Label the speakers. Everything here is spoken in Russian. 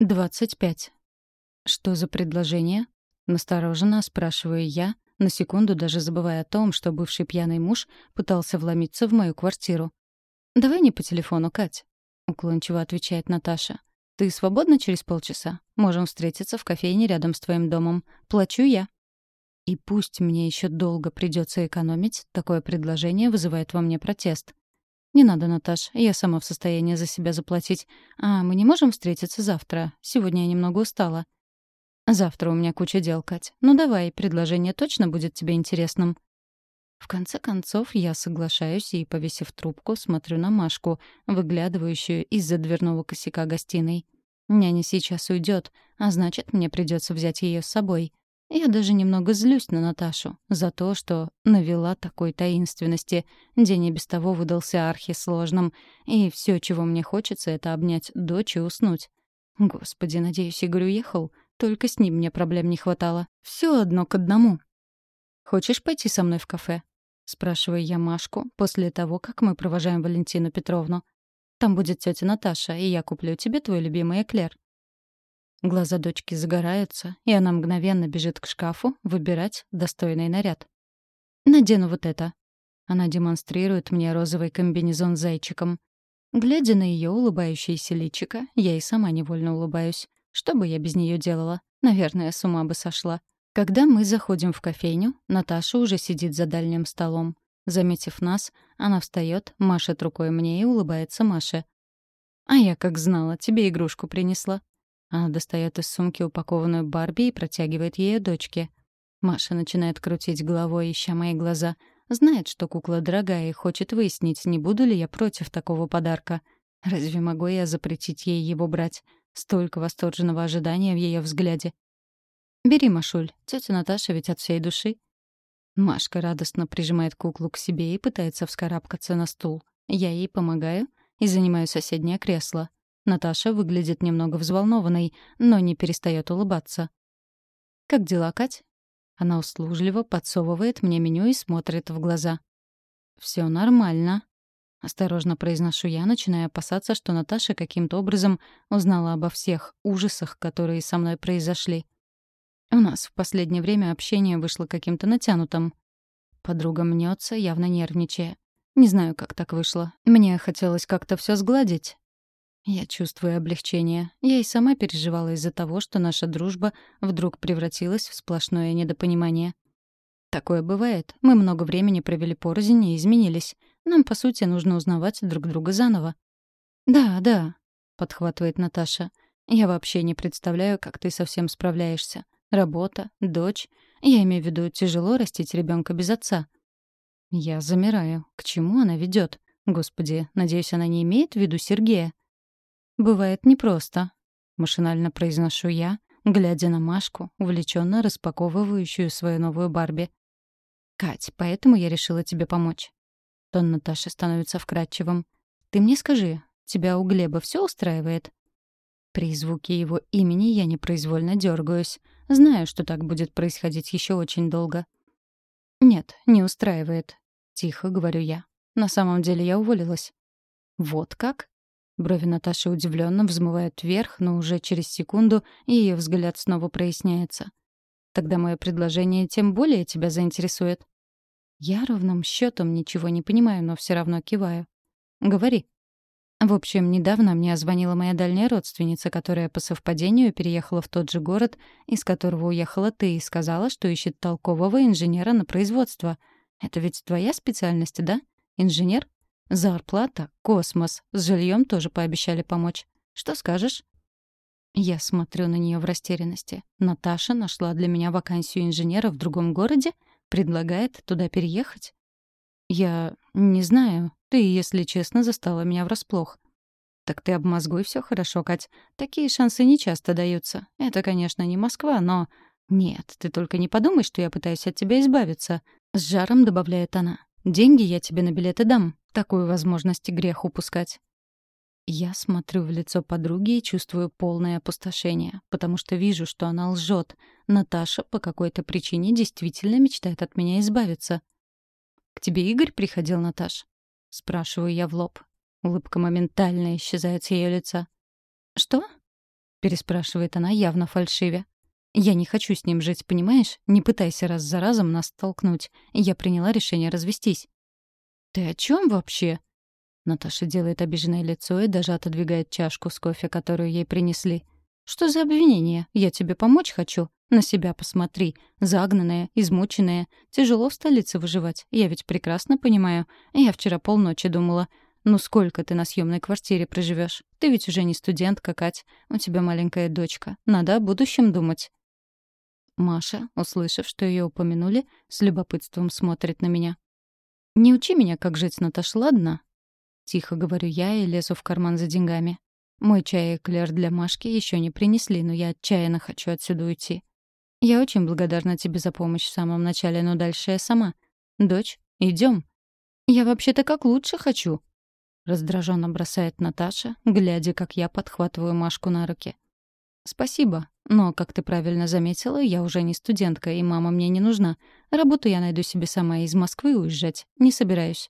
Speaker 1: 25. Что за предложение? Настороженно спрашиваю я, на секунду даже забывая о том, что бывший пьяный муж пытался вломиться в мою квартиру. «Давай не по телефону, Кать», — уклончиво отвечает Наташа. «Ты свободна через полчаса? Можем встретиться в кофейне рядом с твоим домом. Плачу я». И пусть мне еще долго придется экономить, такое предложение вызывает во мне протест. «Не надо, Наташ, я сама в состоянии за себя заплатить. А мы не можем встретиться завтра? Сегодня я немного устала». «Завтра у меня куча дел, Кать. Ну давай, предложение точно будет тебе интересным». В конце концов, я соглашаюсь и, повесив трубку, смотрю на Машку, выглядывающую из-за дверного косяка гостиной. Няня сейчас уйдет, а значит, мне придется взять ее с собой. Я даже немного злюсь на Наташу за то, что навела такой таинственности. День и без того выдался архисложным, и все, чего мне хочется, это обнять дочь и уснуть. Господи, надеюсь, Игорь уехал. Только с ним мне проблем не хватало. Все одно к одному. «Хочешь пойти со мной в кафе?» — спрашиваю я Машку после того, как мы провожаем Валентину Петровну. «Там будет тетя Наташа, и я куплю тебе твой любимый эклер». Глаза дочки загораются, и она мгновенно бежит к шкафу выбирать достойный наряд. «Надену вот это». Она демонстрирует мне розовый комбинезон с зайчиком. Глядя на ее улыбающееся личико, я и сама невольно улыбаюсь. Что бы я без нее делала? Наверное, с ума бы сошла. Когда мы заходим в кофейню, Наташа уже сидит за дальним столом. Заметив нас, она встает, машет рукой мне и улыбается Маше. «А я как знала, тебе игрушку принесла». Она достает из сумки упакованную Барби и протягивает ее дочке. Маша начинает крутить головой, ища мои глаза. Знает, что кукла дорогая и хочет выяснить, не буду ли я против такого подарка. Разве могу я запретить ей его брать? Столько восторженного ожидания в ее взгляде. «Бери, Машуль, тетя Наташа ведь от всей души». Машка радостно прижимает куклу к себе и пытается вскарабкаться на стул. Я ей помогаю и занимаю соседнее кресло. Наташа выглядит немного взволнованной, но не перестает улыбаться. «Как дела, Кать?» Она услужливо подсовывает мне меню и смотрит в глаза. «Все нормально», — осторожно произношу я, начиная опасаться, что Наташа каким-то образом узнала обо всех ужасах, которые со мной произошли. У нас в последнее время общение вышло каким-то натянутым. Подруга мнется, явно нервничая. Не знаю, как так вышло. Мне хотелось как-то все сгладить, я чувствую облегчение. Я и сама переживала из-за того, что наша дружба вдруг превратилась в сплошное недопонимание. Такое бывает. Мы много времени провели порознь и изменились. Нам, по сути, нужно узнавать друг друга заново. «Да, да», — подхватывает Наташа. «Я вообще не представляю, как ты совсем справляешься. Работа, дочь. Я имею в виду, тяжело растить ребенка без отца». Я замираю. К чему она ведет? Господи, надеюсь, она не имеет в виду Сергея. «Бывает непросто», — машинально произношу я, глядя на Машку, увлеченно распаковывающую свою новую Барби. «Кать, поэтому я решила тебе помочь». Тон Наташи становится вкрадчивым. «Ты мне скажи, тебя у Глеба все устраивает?» При звуке его имени я непроизвольно дергаюсь. Знаю, что так будет происходить еще очень долго. «Нет, не устраивает», — тихо говорю я. «На самом деле я уволилась». «Вот как?» Брови Наташи удивленно взмывают вверх, но уже через секунду ее взгляд снова проясняется. «Тогда мое предложение тем более тебя заинтересует». Я ровным счетом ничего не понимаю, но все равно киваю. «Говори». В общем, недавно мне звонила моя дальняя родственница, которая по совпадению переехала в тот же город, из которого уехала ты, и сказала, что ищет толкового инженера на производство. Это ведь твоя специальность, да? Инженер? Зарплата — космос. С жильем тоже пообещали помочь. Что скажешь?» Я смотрю на нее в растерянности. Наташа нашла для меня вакансию инженера в другом городе? Предлагает туда переехать? Я не знаю. Ты, если честно, застала меня врасплох. Так ты обмозгуй все хорошо, Кать. Такие шансы не часто даются. Это, конечно, не Москва, но... Нет, ты только не подумай, что я пытаюсь от тебя избавиться. С жаром добавляет она. Деньги я тебе на билеты дам. Такую возможность грех упускать. Я смотрю в лицо подруги и чувствую полное опустошение, потому что вижу, что она лжет. Наташа по какой-то причине действительно мечтает от меня избавиться. «К тебе Игорь приходил, Наташ?» Спрашиваю я в лоб. Улыбка моментально исчезает с ее лица. «Что?» — переспрашивает она явно фальшиве. «Я не хочу с ним жить, понимаешь? Не пытайся раз за разом нас столкнуть. Я приняла решение развестись». «Ты о чем вообще?» Наташа делает обиженное лицо и даже отодвигает чашку с кофе, которую ей принесли. «Что за обвинение? Я тебе помочь хочу. На себя посмотри. Загнанная, измученная. Тяжело в столице выживать. Я ведь прекрасно понимаю. Я вчера полночи думала. Ну сколько ты на съемной квартире проживешь? Ты ведь уже не студентка, Кать. У тебя маленькая дочка. Надо о будущем думать». Маша, услышав, что ее упомянули, с любопытством смотрит на меня. «Не учи меня, как жить, Наташ, ладно?» Тихо говорю я и лезу в карман за деньгами. Мой чай и эклер для Машки еще не принесли, но я отчаянно хочу отсюда уйти. Я очень благодарна тебе за помощь в самом начале, но дальше я сама. Дочь, идем. Я вообще-то как лучше хочу. Раздраженно бросает Наташа, глядя, как я подхватываю Машку на руки. «Спасибо. Но, как ты правильно заметила, я уже не студентка, и мама мне не нужна. Работу я найду себе сама из Москвы уезжать. Не собираюсь.